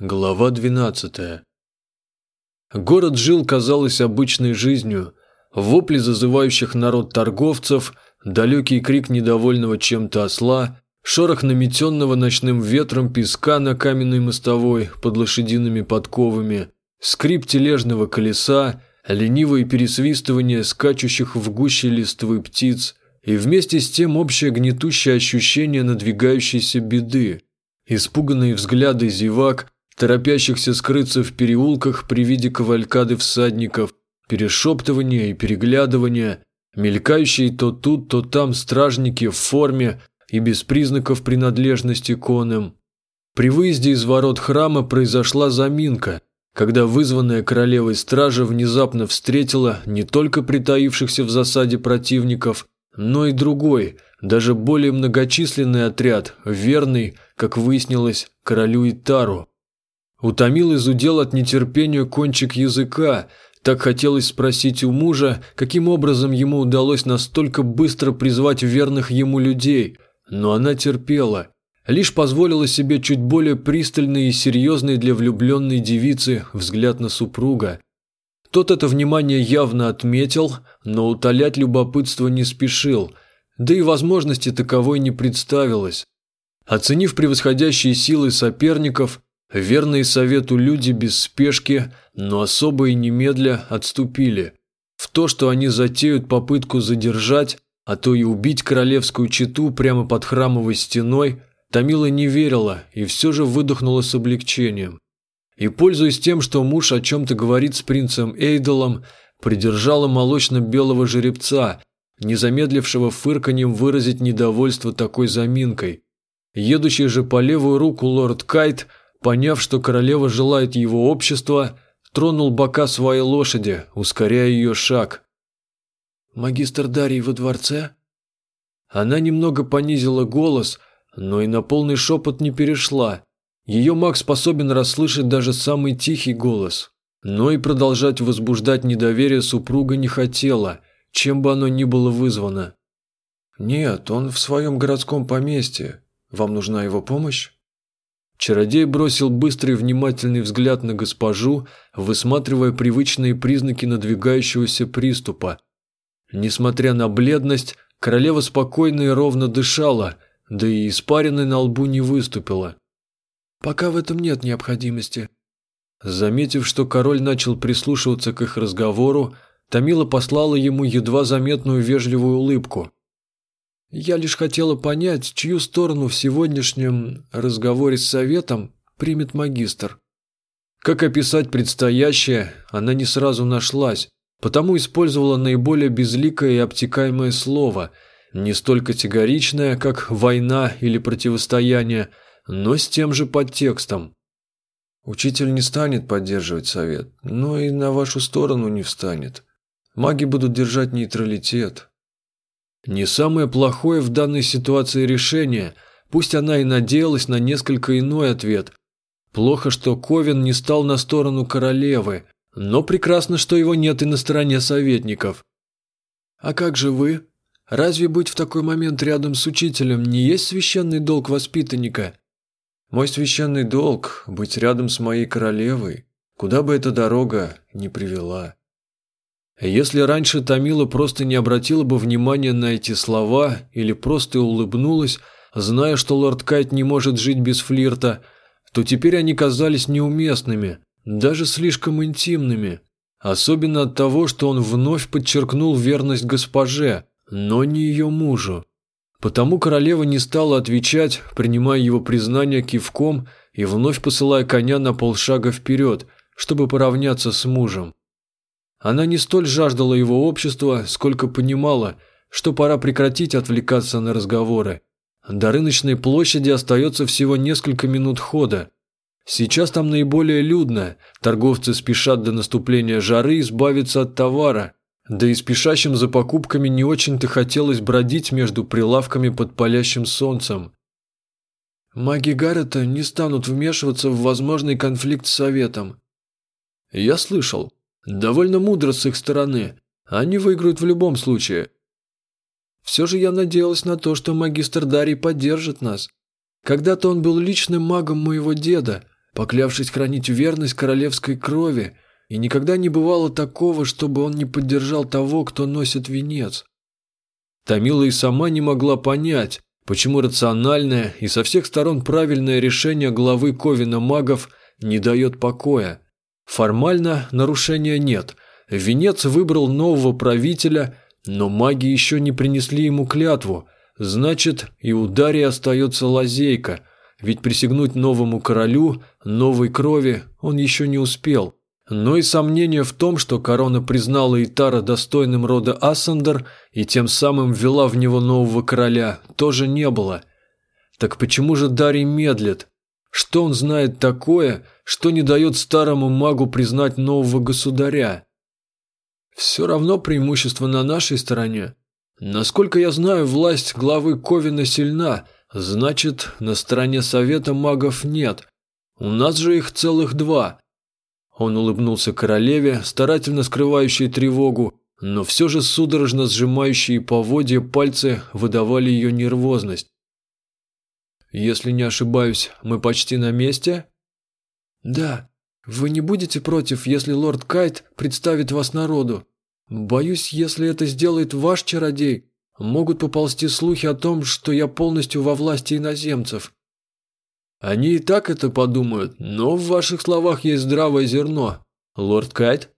Глава 12. Город жил, казалось, обычной жизнью. Вопли зазывающих народ торговцев, далекий крик недовольного чем-то осла, шорох наметенного ночным ветром песка на каменной мостовой под лошадиными подковами, скрип тележного колеса, ленивое пересвистывание скачущих в гуще листвы птиц и вместе с тем общее гнетущее ощущение надвигающейся беды. Испуганные взгляды зевак – торопящихся скрыться в переулках при виде кавалькады всадников, перешептывания и переглядывания, мелькающие то тут, то там стражники в форме и без признаков принадлежности конным. При выезде из ворот храма произошла заминка, когда вызванная королевой стража внезапно встретила не только притаившихся в засаде противников, но и другой, даже более многочисленный отряд, верный, как выяснилось, королю Итару. Утомил изудел от нетерпения кончик языка. Так хотелось спросить у мужа, каким образом ему удалось настолько быстро призвать верных ему людей. Но она терпела. Лишь позволила себе чуть более пристальный и серьезный для влюбленной девицы взгляд на супруга. Тот это внимание явно отметил, но утолять любопытство не спешил, да и возможности таковой не представилось. Оценив превосходящие силы соперников, Верные совету люди без спешки, но особо и немедля отступили. В то, что они затеют попытку задержать, а то и убить королевскую чету прямо под храмовой стеной, Тамила не верила и все же выдохнула с облегчением. И, пользуясь тем, что муж о чем-то говорит с принцем Эйдолом, придержала молочно-белого жеребца, не замедлившего фырканьем выразить недовольство такой заминкой. Едущий же по левую руку лорд Кайт – Поняв, что королева желает его общества, тронул бока своей лошади, ускоряя ее шаг. «Магистр Дарий во дворце?» Она немного понизила голос, но и на полный шепот не перешла. Ее маг способен расслышать даже самый тихий голос. Но и продолжать возбуждать недоверие супруга не хотела, чем бы оно ни было вызвано. «Нет, он в своем городском поместье. Вам нужна его помощь?» Чародей бросил быстрый внимательный взгляд на госпожу, высматривая привычные признаки надвигающегося приступа. Несмотря на бледность, королева спокойно и ровно дышала, да и испаренной на лбу не выступила. «Пока в этом нет необходимости». Заметив, что король начал прислушиваться к их разговору, Тамила послала ему едва заметную вежливую улыбку. Я лишь хотела понять, чью сторону в сегодняшнем разговоре с советом примет магистр. Как описать предстоящее, она не сразу нашлась, потому использовала наиболее безликое и обтекаемое слово, не столь категоричное, как «война» или «противостояние», но с тем же подтекстом. Учитель не станет поддерживать совет, но и на вашу сторону не встанет. Маги будут держать нейтралитет, не самое плохое в данной ситуации решение, пусть она и надеялась на несколько иной ответ. Плохо, что Ковен не стал на сторону королевы, но прекрасно, что его нет и на стороне советников. «А как же вы? Разве быть в такой момент рядом с учителем не есть священный долг воспитанника?» «Мой священный долг – быть рядом с моей королевой, куда бы эта дорога ни привела». Если раньше Тамила просто не обратила бы внимания на эти слова или просто улыбнулась, зная, что лорд Кайт не может жить без флирта, то теперь они казались неуместными, даже слишком интимными. Особенно от того, что он вновь подчеркнул верность госпоже, но не ее мужу. Потому королева не стала отвечать, принимая его признание кивком и вновь посылая коня на полшага вперед, чтобы поравняться с мужем. Она не столь жаждала его общества, сколько понимала, что пора прекратить отвлекаться на разговоры. До рыночной площади остается всего несколько минут хода. Сейчас там наиболее людно, торговцы спешат до наступления жары избавиться от товара, да и спешащим за покупками не очень-то хотелось бродить между прилавками под палящим солнцем. Маги Гаррета не станут вмешиваться в возможный конфликт с Советом. Я слышал, Довольно мудро с их стороны. Они выиграют в любом случае. Все же я надеялась на то, что магистр Дарий поддержит нас. Когда-то он был личным магом моего деда, поклявшись хранить верность королевской крови, и никогда не бывало такого, чтобы он не поддержал того, кто носит венец. Тамила и сама не могла понять, почему рациональное и со всех сторон правильное решение главы Ковина магов не дает покоя. Формально нарушения нет. Венец выбрал нового правителя, но маги еще не принесли ему клятву, значит и у Дарьи остается лазейка, ведь присягнуть новому королю, новой крови он еще не успел. Но и сомнения в том, что корона признала Итара достойным рода Ассандер и тем самым ввела в него нового короля, тоже не было. Так почему же Дарий медлит? Что он знает такое, что не дает старому магу признать нового государя? Все равно преимущество на нашей стороне. Насколько я знаю, власть главы Ковина сильна, значит, на стороне Совета магов нет. У нас же их целых два – он улыбнулся королеве, старательно скрывающей тревогу, но все же судорожно сжимающие поводья пальцы выдавали ее нервозность. «Если не ошибаюсь, мы почти на месте?» «Да. Вы не будете против, если лорд Кайт представит вас народу? Боюсь, если это сделает ваш чародей, могут поползти слухи о том, что я полностью во власти иноземцев. Они и так это подумают, но в ваших словах есть здравое зерно. Лорд Кайт?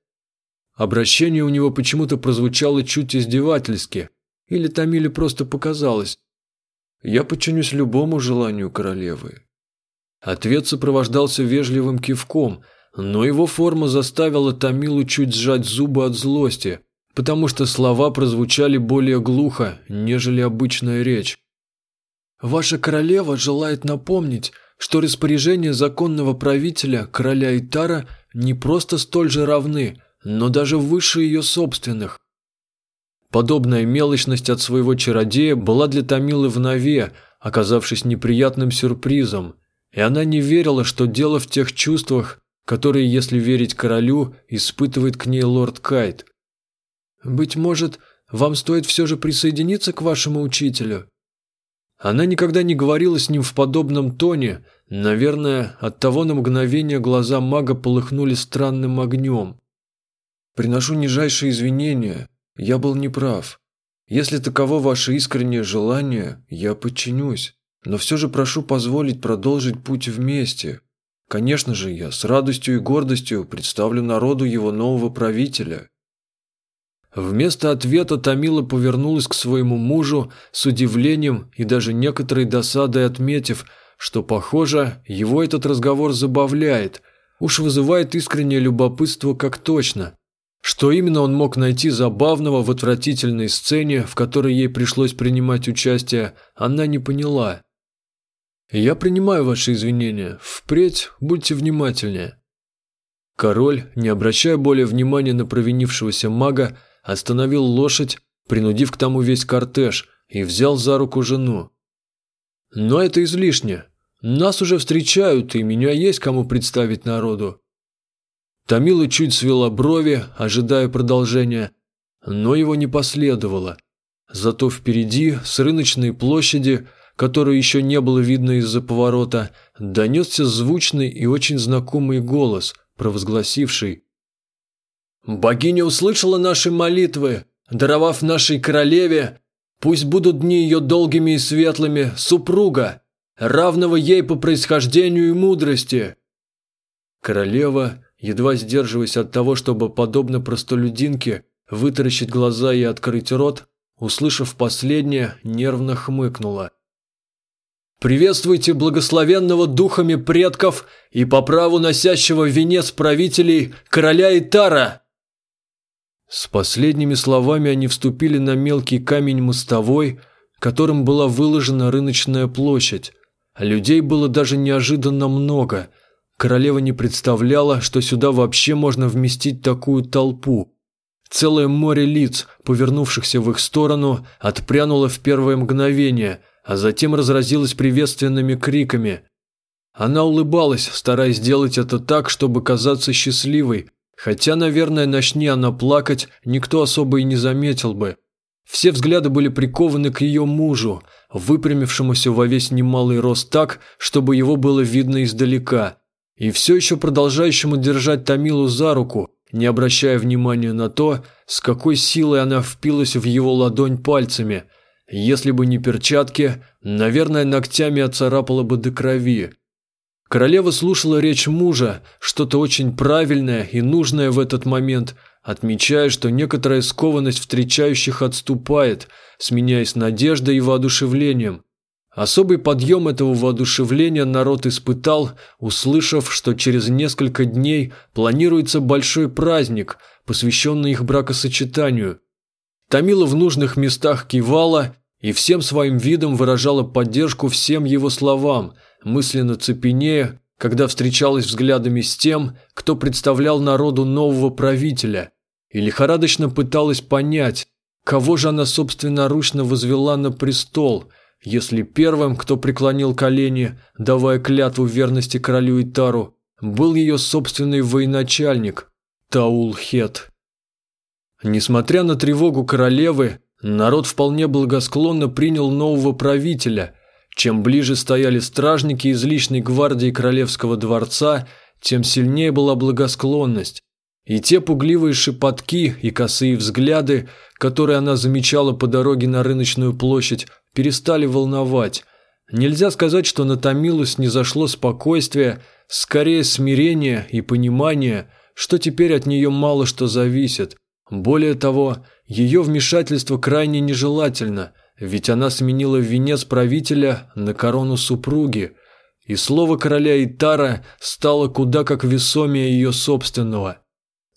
Обращение у него почему-то прозвучало чуть издевательски. Или Тамиле просто показалось. Я подчинюсь любому желанию королевы. Ответ сопровождался вежливым кивком, но его форма заставила Тамилу чуть сжать зубы от злости, потому что слова прозвучали более глухо, нежели обычная речь. «Ваша королева желает напомнить, что распоряжения законного правителя, короля Итара, не просто столь же равны, но даже выше ее собственных. Подобная мелочность от своего чародея была для Томилы в оказавшись неприятным сюрпризом, и она не верила, что дело в тех чувствах, которые, если верить королю, испытывает к ней лорд Кайт. «Быть может, вам стоит все же присоединиться к вашему учителю?» Она никогда не говорила с ним в подобном тоне, наверное, оттого на мгновение глаза мага полыхнули странным огнем. «Приношу нижайшие извинения, я был неправ. Если таково ваше искреннее желание, я подчинюсь, но все же прошу позволить продолжить путь вместе. Конечно же, я с радостью и гордостью представлю народу его нового правителя». Вместо ответа Томила повернулась к своему мужу с удивлением и даже некоторой досадой отметив, что, похоже, его этот разговор забавляет, уж вызывает искреннее любопытство как точно. Что именно он мог найти забавного в отвратительной сцене, в которой ей пришлось принимать участие, она не поняла. «Я принимаю ваши извинения. Впредь будьте внимательнее». Король, не обращая более внимания на провинившегося мага, остановил лошадь, принудив к тому весь кортеж, и взял за руку жену. Но это излишне. Нас уже встречают, и меня есть кому представить народу. Томила чуть свела брови, ожидая продолжения, но его не последовало. Зато впереди, с рыночной площади, которую еще не было видно из-за поворота, донесся звучный и очень знакомый голос, провозгласивший Богиня услышала наши молитвы, даровав нашей королеве, пусть будут дни ее долгими и светлыми, супруга, равного ей по происхождению и мудрости. Королева, едва сдерживаясь от того, чтобы, подобно простолюдинке, вытаращить глаза и открыть рот, услышав последнее, нервно хмыкнула. «Приветствуйте благословенного духами предков и по праву носящего венец правителей короля Итара!» С последними словами они вступили на мелкий камень мостовой, которым была выложена рыночная площадь. Людей было даже неожиданно много. Королева не представляла, что сюда вообще можно вместить такую толпу. Целое море лиц, повернувшихся в их сторону, отпрянуло в первое мгновение, а затем разразилось приветственными криками. Она улыбалась, стараясь сделать это так, чтобы казаться счастливой, Хотя, наверное, начни она плакать, никто особо и не заметил бы. Все взгляды были прикованы к ее мужу, выпрямившемуся во весь немалый рост так, чтобы его было видно издалека. И все еще продолжающему держать Томилу за руку, не обращая внимания на то, с какой силой она впилась в его ладонь пальцами. Если бы не перчатки, наверное, ногтями оцарапала бы до крови. Королева слушала речь мужа, что-то очень правильное и нужное в этот момент, отмечая, что некоторая скованность встречающих отступает, сменяясь надеждой и воодушевлением. Особый подъем этого воодушевления народ испытал, услышав, что через несколько дней планируется большой праздник, посвященный их бракосочетанию. Томила в нужных местах кивала и всем своим видом выражала поддержку всем его словам, мысленно цепенея, когда встречалась взглядами с тем, кто представлял народу нового правителя, и лихорадочно пыталась понять, кого же она собственноручно возвела на престол – если первым, кто преклонил колени, давая клятву верности королю Итару, был ее собственный военачальник Таул-Хет. Несмотря на тревогу королевы, народ вполне благосклонно принял нового правителя. Чем ближе стояли стражники из личной гвардии королевского дворца, тем сильнее была благосклонность. И те пугливые шепотки и косые взгляды, которые она замечала по дороге на рыночную площадь, перестали волновать. Нельзя сказать, что на Томилус не зашло спокойствие, скорее смирение и понимание, что теперь от нее мало что зависит. Более того, ее вмешательство крайне нежелательно, ведь она сменила венец правителя на корону супруги, и слово короля Итара стало куда как весомее ее собственного.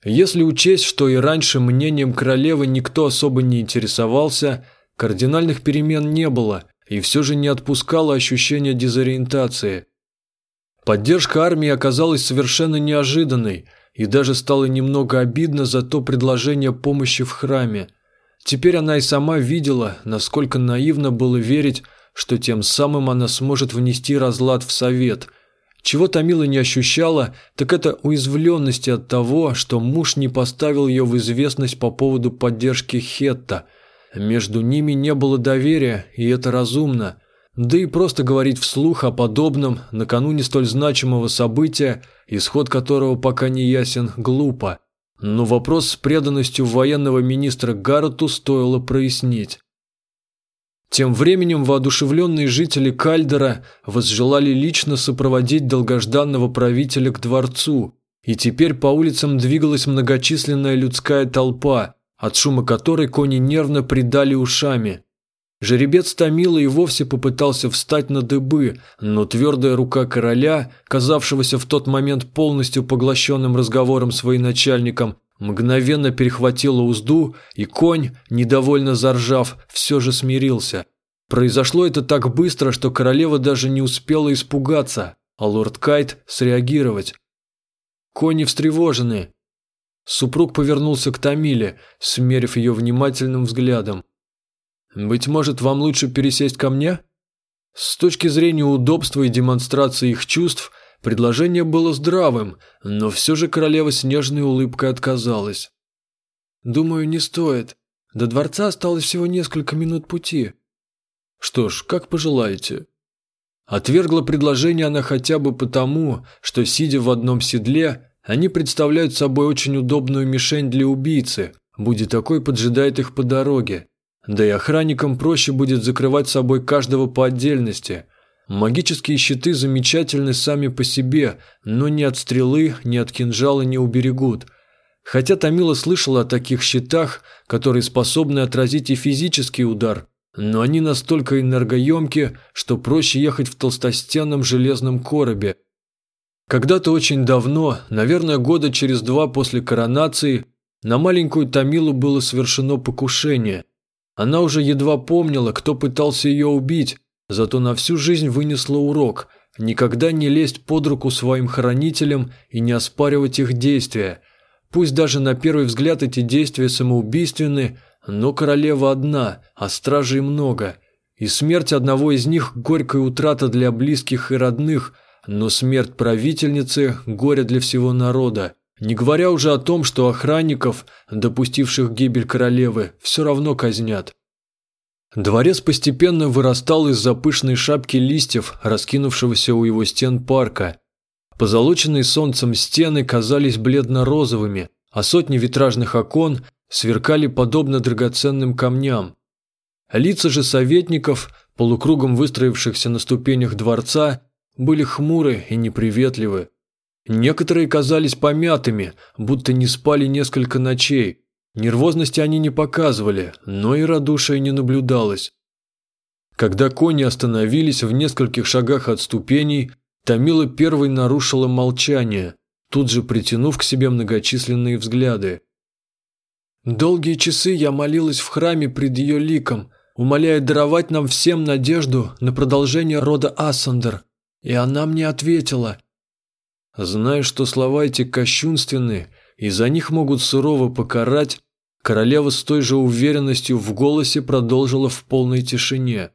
Если учесть, что и раньше мнением королевы никто особо не интересовался – Кардинальных перемен не было, и все же не отпускало ощущение дезориентации. Поддержка армии оказалась совершенно неожиданной, и даже стало немного обидно за то предложение помощи в храме. Теперь она и сама видела, насколько наивно было верить, что тем самым она сможет внести разлад в совет. Чего Томила не ощущала, так это уязвленности от того, что муж не поставил ее в известность по поводу поддержки Хетта – между ними не было доверия, и это разумно. Да и просто говорить вслух о подобном накануне столь значимого события, исход которого пока не ясен, глупо. Но вопрос с преданностью военного министра Гаррету стоило прояснить. Тем временем воодушевленные жители Кальдера возжелали лично сопроводить долгожданного правителя к дворцу, и теперь по улицам двигалась многочисленная людская толпа – от шума которой кони нервно придали ушами. Жеребец томила и вовсе попытался встать на дыбы, но твердая рука короля, казавшегося в тот момент полностью поглощенным разговором с военачальником, мгновенно перехватила узду, и конь, недовольно заржав, все же смирился. Произошло это так быстро, что королева даже не успела испугаться, а лорд Кайт среагировать. Кони встревожены, Супруг повернулся к Тамиле, смерив ее внимательным взглядом. «Быть может, вам лучше пересесть ко мне?» С точки зрения удобства и демонстрации их чувств, предложение было здравым, но все же королева с нежной улыбкой отказалась. «Думаю, не стоит. До дворца осталось всего несколько минут пути». «Что ж, как пожелаете». Отвергла предложение она хотя бы потому, что, сидя в одном седле, они представляют собой очень удобную мишень для убийцы, будет такой поджидает их по дороге. Да и охранникам проще будет закрывать собой каждого по отдельности. Магические щиты замечательны сами по себе, но ни от стрелы, ни от кинжала не уберегут. Хотя Томила слышала о таких щитах, которые способны отразить и физический удар, но они настолько энергоемки, что проще ехать в толстостенном железном коробе – когда-то очень давно, наверное, года через два после коронации, на маленькую Тамилу было совершено покушение. Она уже едва помнила, кто пытался ее убить, зато на всю жизнь вынесла урок – никогда не лезть под руку своим хранителям и не оспаривать их действия. Пусть даже на первый взгляд эти действия самоубийственны, но королева одна, а стражей много. И смерть одного из них – горькая утрата для близких и родных – но смерть правительницы – горе для всего народа. Не говоря уже о том, что охранников, допустивших гибель королевы, все равно казнят. Дворец постепенно вырастал из-за пышной шапки листьев, раскинувшегося у его стен парка. Позолоченные солнцем стены казались бледно-розовыми, а сотни витражных окон сверкали подобно драгоценным камням. Лица же советников, полукругом выстроившихся на ступенях дворца, были хмуры и неприветливы. Некоторые казались помятыми, будто не спали несколько ночей. Нервозности они не показывали, но и радушия не наблюдалось. Когда кони остановились в нескольких шагах от ступеней, Томила первой нарушила молчание, тут же притянув к себе многочисленные взгляды. «Долгие часы я молилась в храме пред ее ликом, умоляя даровать нам всем надежду на продолжение рода Ассандер, и она мне ответила. Зная, что слова эти кощунственны, и за них могут сурово покарать, королева с той же уверенностью в голосе продолжила в полной тишине.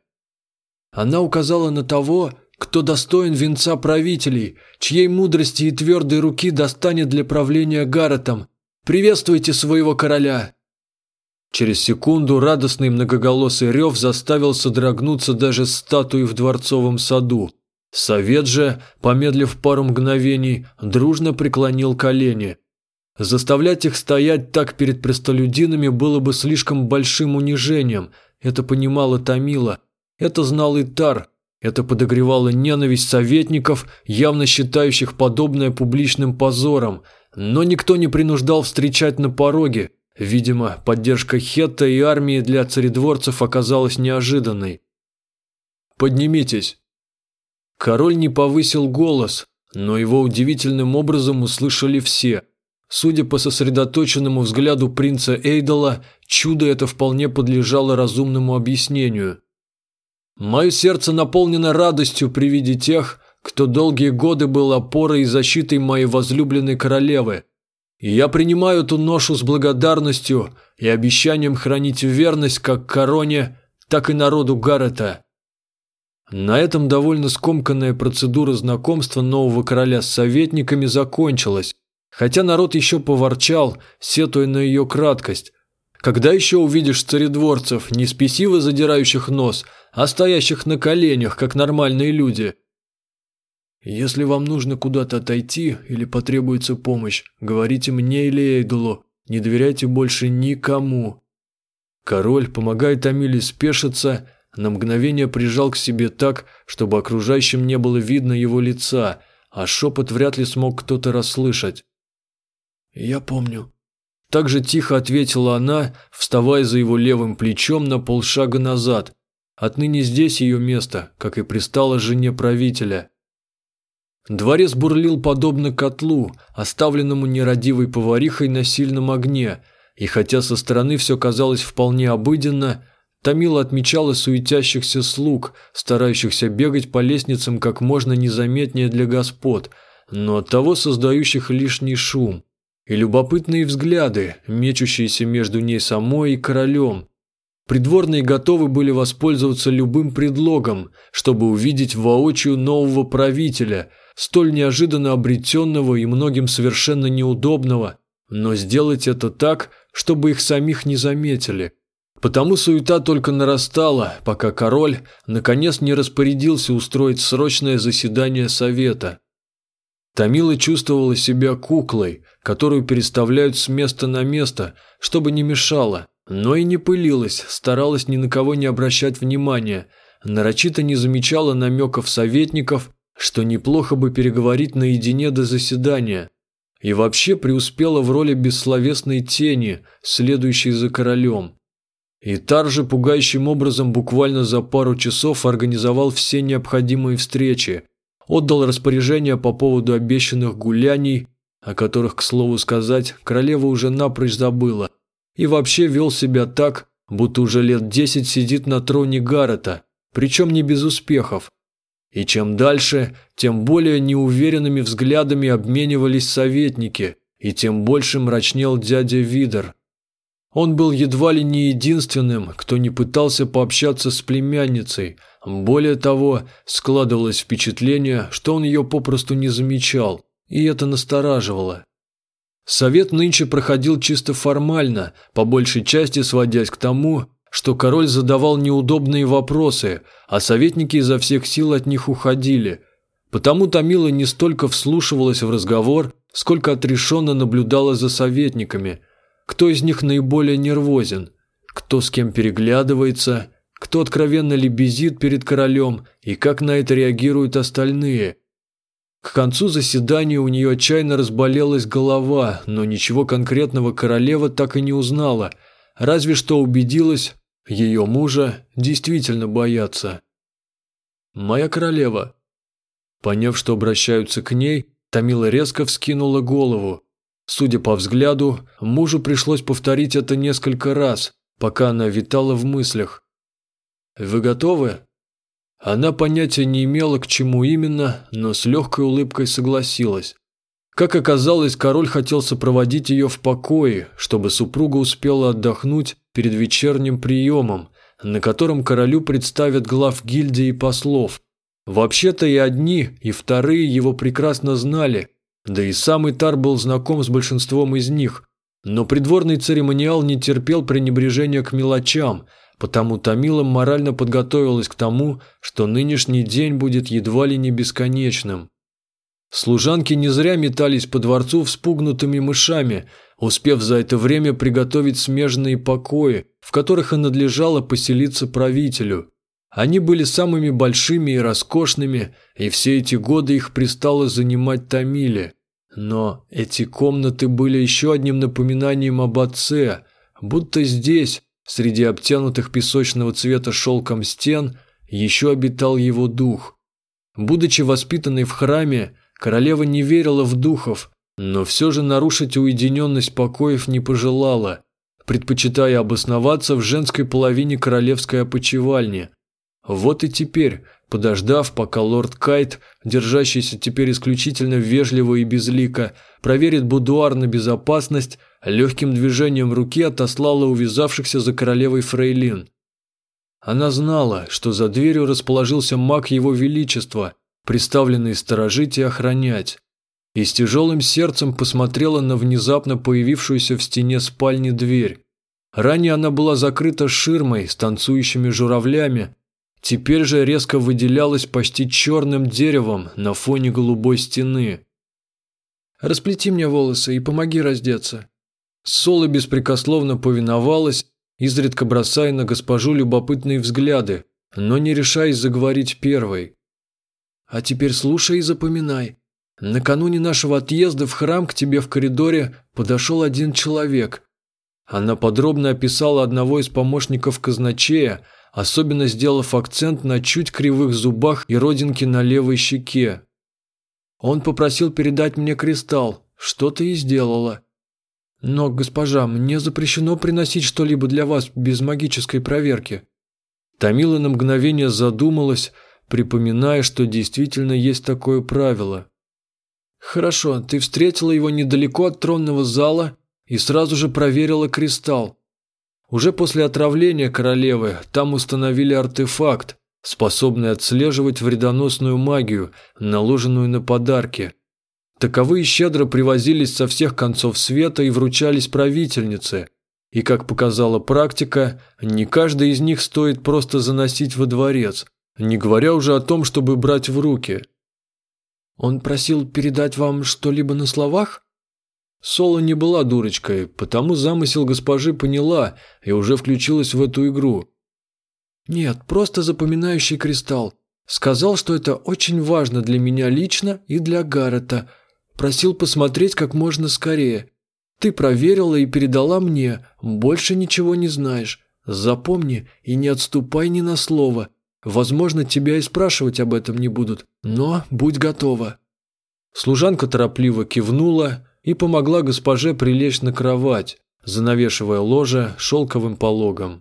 Она указала на того, кто достоин венца правителей, чьей мудрости и твердой руки достанет для правления Гарретом. Приветствуйте своего короля!» Через секунду радостный многоголосый рев заставил содрогнуться даже статуи в дворцовом саду. Совет же, помедлив пару мгновений, дружно преклонил колени. Заставлять их стоять так перед простолюдинами было бы слишком большим унижением, это понимала Томила, это знал и Тар, это подогревало ненависть советников, явно считающих подобное публичным позором, но никто не принуждал встречать на пороге. Видимо, поддержка Хетта и армии для царедворцев оказалась неожиданной. «Поднимитесь!» Король не повысил голос, но его удивительным образом услышали все. Судя по сосредоточенному взгляду принца Эйдола, чудо это вполне подлежало разумному объяснению. Мое сердце наполнено радостью при виде тех, кто долгие годы был опорой и защитой моей возлюбленной королевы. И я принимаю эту ношу с благодарностью и обещанием хранить верность как короне, так и народу Гаррета. На этом довольно скомканная процедура знакомства нового короля с советниками закончилась, хотя народ еще поворчал, сетуя на ее краткость. Когда еще увидишь царедворцев, не спесиво задирающих нос, а стоящих на коленях, как нормальные люди? Если вам нужно куда-то отойти или потребуется помощь, говорите мне или Эйдулу, не доверяйте больше никому. Король помогает Амиле спешиться, на мгновение прижал к себе так, чтобы окружающим не было видно его лица, а шепот вряд ли смог кто-то расслышать. «Я помню», так же тихо ответила она, вставая за его левым плечом на полшага назад. Отныне здесь ее место, как и пристало жене правителя. Дворец бурлил подобно котлу, оставленному нерадивой поварихой на сильном огне, и хотя со стороны все казалось вполне обыденно, Томила отмечала суетящихся слуг, старающихся бегать по лестницам как можно незаметнее для господ, но оттого создающих лишний шум и любопытные взгляды, мечущиеся между ней самой и королем. Придворные готовы были воспользоваться любым предлогом, чтобы увидеть воочию нового правителя, столь неожиданно обретенного и многим совершенно неудобного, но сделать это так, чтобы их самих не заметили. Потому суета только нарастала, пока король наконец не распорядился устроить срочное заседание совета. Тамила чувствовала себя куклой, которую переставляют с места на место, чтобы не мешало, но и не пылилась, старалась ни на кого не обращать внимания, нарочито не замечала намеков советников, что неплохо бы переговорить наедине до заседания, и вообще преуспела в роли бессловесной тени, следующей за королем. И Тар же пугающим образом буквально за пару часов организовал все необходимые встречи, отдал распоряжение по поводу обещанных гуляний, о которых, к слову сказать, королева уже напрочь забыла, и вообще вел себя так, будто уже лет десять сидит на троне Гаррета, причем не без успехов. И чем дальше, тем более неуверенными взглядами обменивались советники, и тем больше мрачнел дядя Видер. Он был едва ли не единственным, кто не пытался пообщаться с племянницей – более того, складывалось впечатление, что он ее попросту не замечал, и это настораживало. Совет нынче проходил чисто формально, по большей части сводясь к тому, что король задавал неудобные вопросы, а советники изо всех сил от них уходили. Потому Томила не столько вслушивалась в разговор, сколько отрешенно наблюдала за советниками. Кто из них наиболее нервозен? Кто с кем переглядывается? Кто откровенно лебезит перед королем? И как на это реагируют остальные? К концу заседания у нее отчаянно разболелась голова, но ничего конкретного королева так и не узнала, разве что убедилась, ее мужа действительно боятся. «Моя королева». Поняв, что обращаются к ней, Тамила резко вскинула голову. Судя по взгляду, мужу пришлось повторить это несколько раз, пока она витала в мыслях. «Вы готовы?» Она понятия не имела, к чему именно, но с легкой улыбкой согласилась. Как оказалось, король хотел сопроводить ее в покое, чтобы супруга успела отдохнуть перед вечерним приемом, на котором королю представят глав гильдии и послов. Вообще-то и одни, и вторые его прекрасно знали, да и сам Итар был знаком с большинством из них, но придворный церемониал не терпел пренебрежения к мелочам – потому Томила морально подготовилась к тому, что нынешний день будет едва ли не бесконечным. Служанки не зря метались по дворцу вспугнутыми мышами, успев за это время приготовить смежные покои, в которых и надлежало поселиться правителю. Они были самыми большими и роскошными, и все эти годы их пристало занимать Томиле. Но эти комнаты были еще одним напоминанием об отце, будто здесь, Среди обтянутых песочного цвета шелком стен еще обитал его дух. Будучи воспитанной в храме, королева не верила в духов, но все же нарушить уединенность покоев не пожелала, предпочитая обосноваться в женской половине королевской опочивальни. Вот и теперь, подождав, пока лорд Кайт, держащийся теперь исключительно вежливо и безлико, проверит будуар на безопасность, легким движением руки отослала увязавшихся за королевой фрейлин. Она знала, что за дверью расположился маг его величества, приставленный сторожить и охранять, и с тяжелым сердцем посмотрела на внезапно появившуюся в стене спальни дверь. Ранее она была закрыта ширмой с танцующими журавлями, теперь же резко выделялась почти черным деревом на фоне голубой стены. «Расплети мне волосы и помоги раздеться», Соло беспрекословно повиновалась, изредка бросая на госпожу любопытные взгляды, но не решаясь заговорить первой. «А теперь слушай и запоминай. Накануне нашего отъезда в храм к тебе в коридоре подошел один человек. Она подробно описала одного из помощников казначея, особенно сделав акцент на чуть кривых зубах и родинке на левой щеке. Он попросил передать мне кристалл, что ты и сделала. «Но, госпожа, мне запрещено приносить что-либо для вас без магической проверки». Тамила на мгновение задумалась, припоминая, что действительно есть такое правило. «Хорошо, ты встретила его недалеко от тронного зала и сразу же проверила кристалл. Уже после отравления королевы там установили артефакт, способный отслеживать вредоносную магию, наложенную на подарки. Таковые щедро привозились со всех концов света и вручались правительнице. И, как показала практика, не каждый из них стоит просто заносить во дворец, не говоря уже о том, чтобы брать в руки. «Он просил передать вам что-либо на словах?» Соло не была дурочкой, потому замысел госпожи поняла и уже включилась в эту игру. «Нет, просто запоминающий кристалл. Сказал, что это очень важно для меня лично и для Гаррета, Просил посмотреть как можно скорее. Ты проверила и передала мне. Больше ничего не знаешь. Запомни и не отступай ни на слово. Возможно, тебя и спрашивать об этом не будут, но будь готова». Служанка торопливо кивнула и помогла госпоже прилечь на кровать, занавешивая ложе шелковым пологом.